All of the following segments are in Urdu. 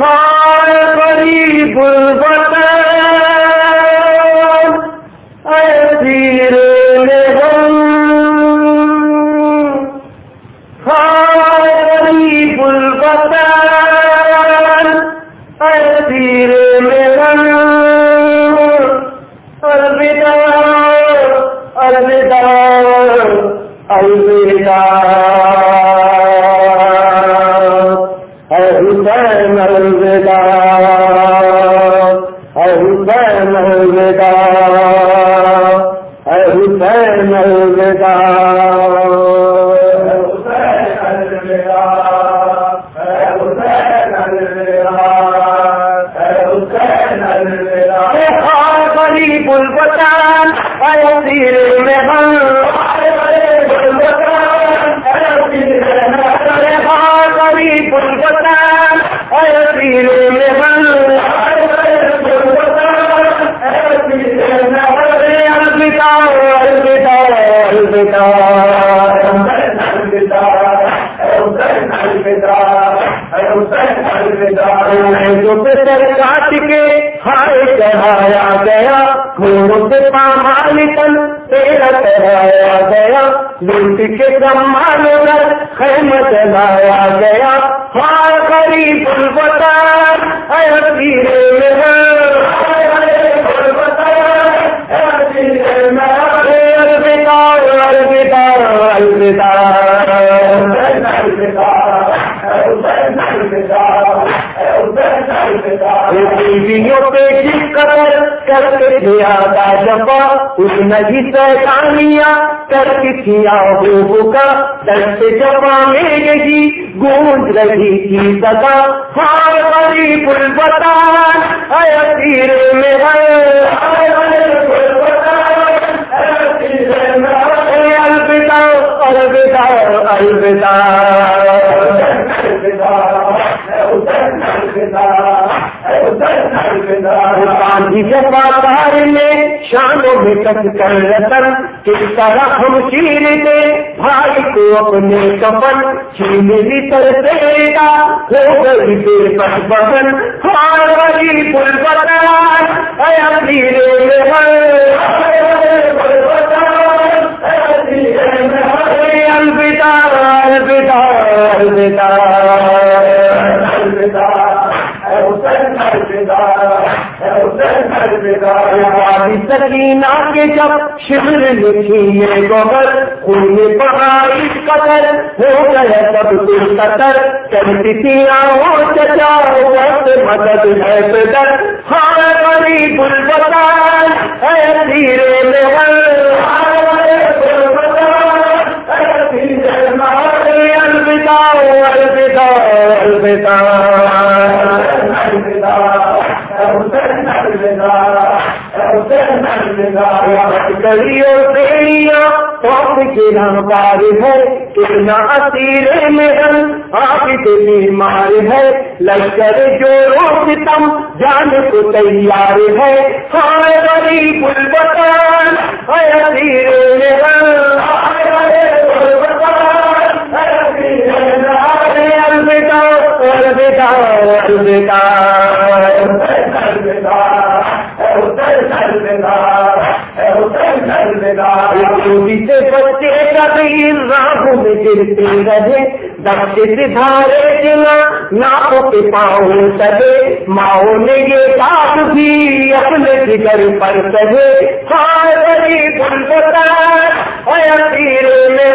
خار غریب حسین الوداع غریب الوطن اے سیر میں ہم غریب الوطن اے سیر میں ہم الوداع الوداع الوداع جو سر کاٹ کے ہائے چڑھایا گیا، گھوڑوں سے پامال تن تیرا چڑھایا گیا، لوٹ کے سمان کر خیم چلایا گیا۔ ہاں غریب الوطن، اے تیرے قدر کر کے دیا کا جفا اس نجی سیتانیاں کر کے کیا ہو کا دست جفا میں یہی گونج رہی تھی سدا ہاں غریب الوطن اے تیرے میں الوداع الوداع الوداع الوداع گاندھی جفا بار میں شانوں میں کر رتن، کس طرح ہم بھائی کو اپنے کپن چھین لی کر دے گا ہو گئی پس ہار والی پل بتان اے سکینہ کے جب شمر لکھی یہ گوبر خون پہاڑی قدر، ہو گیا سب کچھ قطر چلتی تھی آؤ چچا وقت مدد ہے بدر ہاں غریب الوطن ہے دھیرے میں الوداع الوداع۔ گلیوں بیڑیاں پاپ گنا بار ہے کتنا اسیر میں آپ کے بیمار ہے لشکر جو روز تم جان کو تیار ہے۔ ہائے غریب الوطن ہے اسیر میں الوداع الوداع سے بچے کبھی راہ میں گرتے رہے سے دھارے کے پاؤں سجے ماؤں نے یہ بات بھی اپنے جگر پر سہے سارے تیرے میں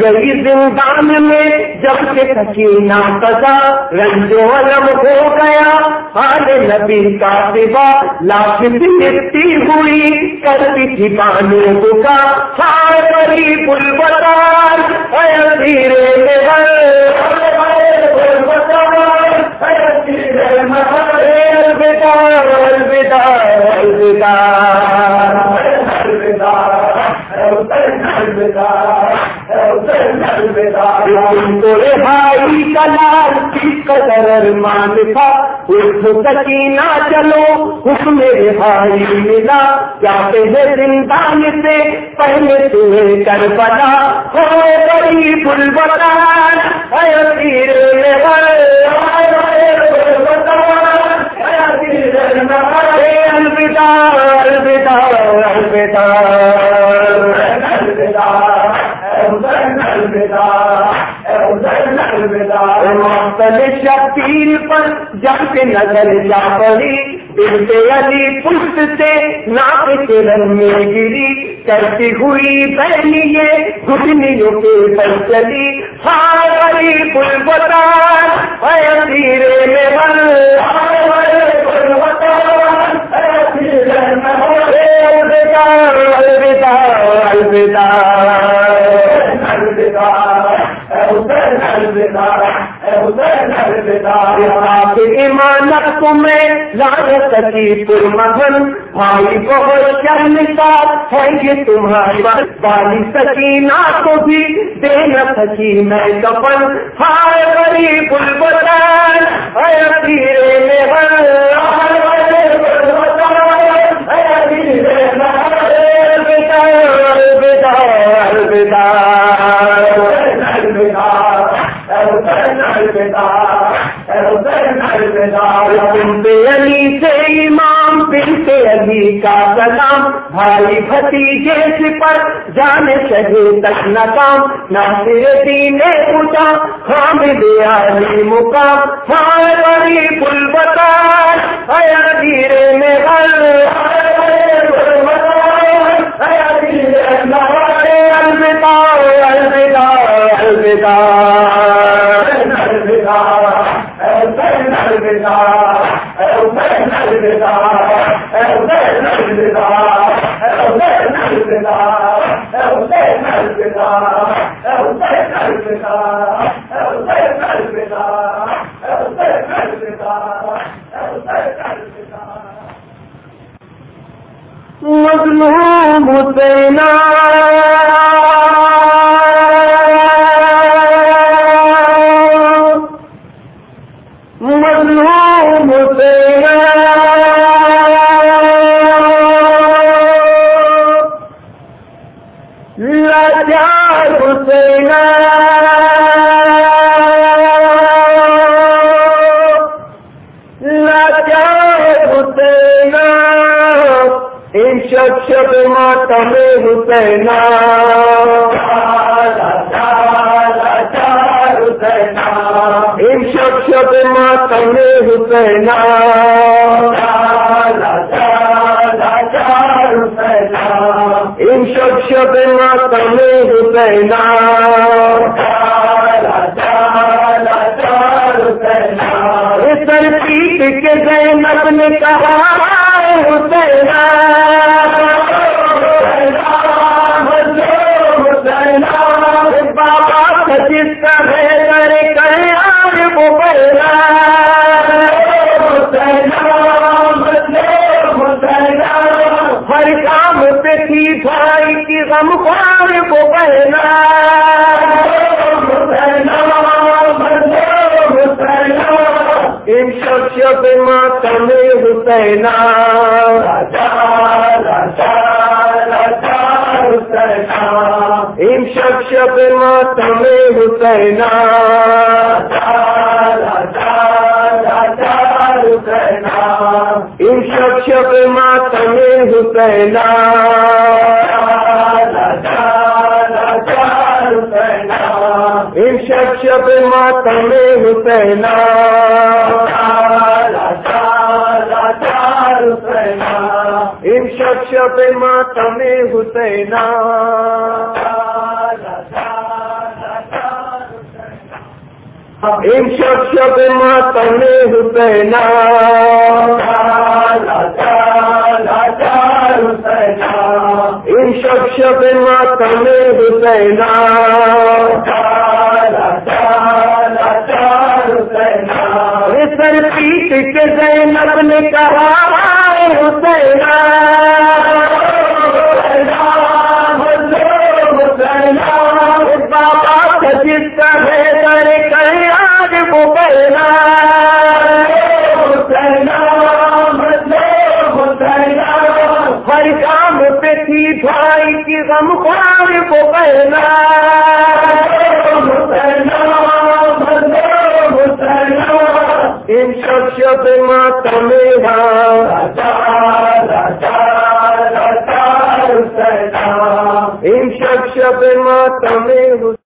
گئی زندان میں جب سے سکینہ سزا رنج و علم ہو گیا حال نبی کا سوا لاکھ مٹی ہوئی کرتی تھی پانی کا ہائے غریب الوطن اے دھیرے میں الوداع الوداع الوداع بھائی کا لال قدر ارمان تھا اس سکینہ چلو حکم بھائی ملا۔ جاتے ہیں زندان سے، پہلے تمہیں کر بنا ہو بڑی بل بتا مختلف پر جب کے نظر جا پڑی دل کے علی پشت سے ناپ کے رنگ میں گری، کرتی ہوئی پہلی یہ گھٹنیوں کے پر چلی۔ ہاں بڑی پل بتا تیرے میں بل الوداع ایمانت تمہیں لال سکی پور مہن بھائی بہت شرم کا ہے یہ تمہاری بالی سکینہ کو بھی دے نہ سکی میں کپن ہائے بڑی بل بتان دھیرے میں علی سے امام بنتے علی کا سلام بھائی بھتیجے سے پر جانے چاہے تک نکام ناصر دین نے پوچھا حامد علی مقام ہماری پل بتا دھیرے میں الوداع مظلوم حسینہ۔ مظلوم حسینہ۔ شب شب ماتم حسینہ ان شب شب ماتم حسینہ ان شب شب ماتم حسینہ سر پیٹ کے زینب نے کہا بابا کی غم خوار وہ شب شب ماتم حسینہ ان شب شب ماتم حسینہ ان شب شب ماتم حسینہ شب شب ماتم حسینہ ان شب شب ماتم حسینہ ان شب شب ماتم حسینہ ان شب ماتم حسینہ۔ سر پیٹ کے زینب نے کہا بابا جس کا تھی بھائی کی غم خوار کو بہنا ان شب شب میرا ان شب شب میں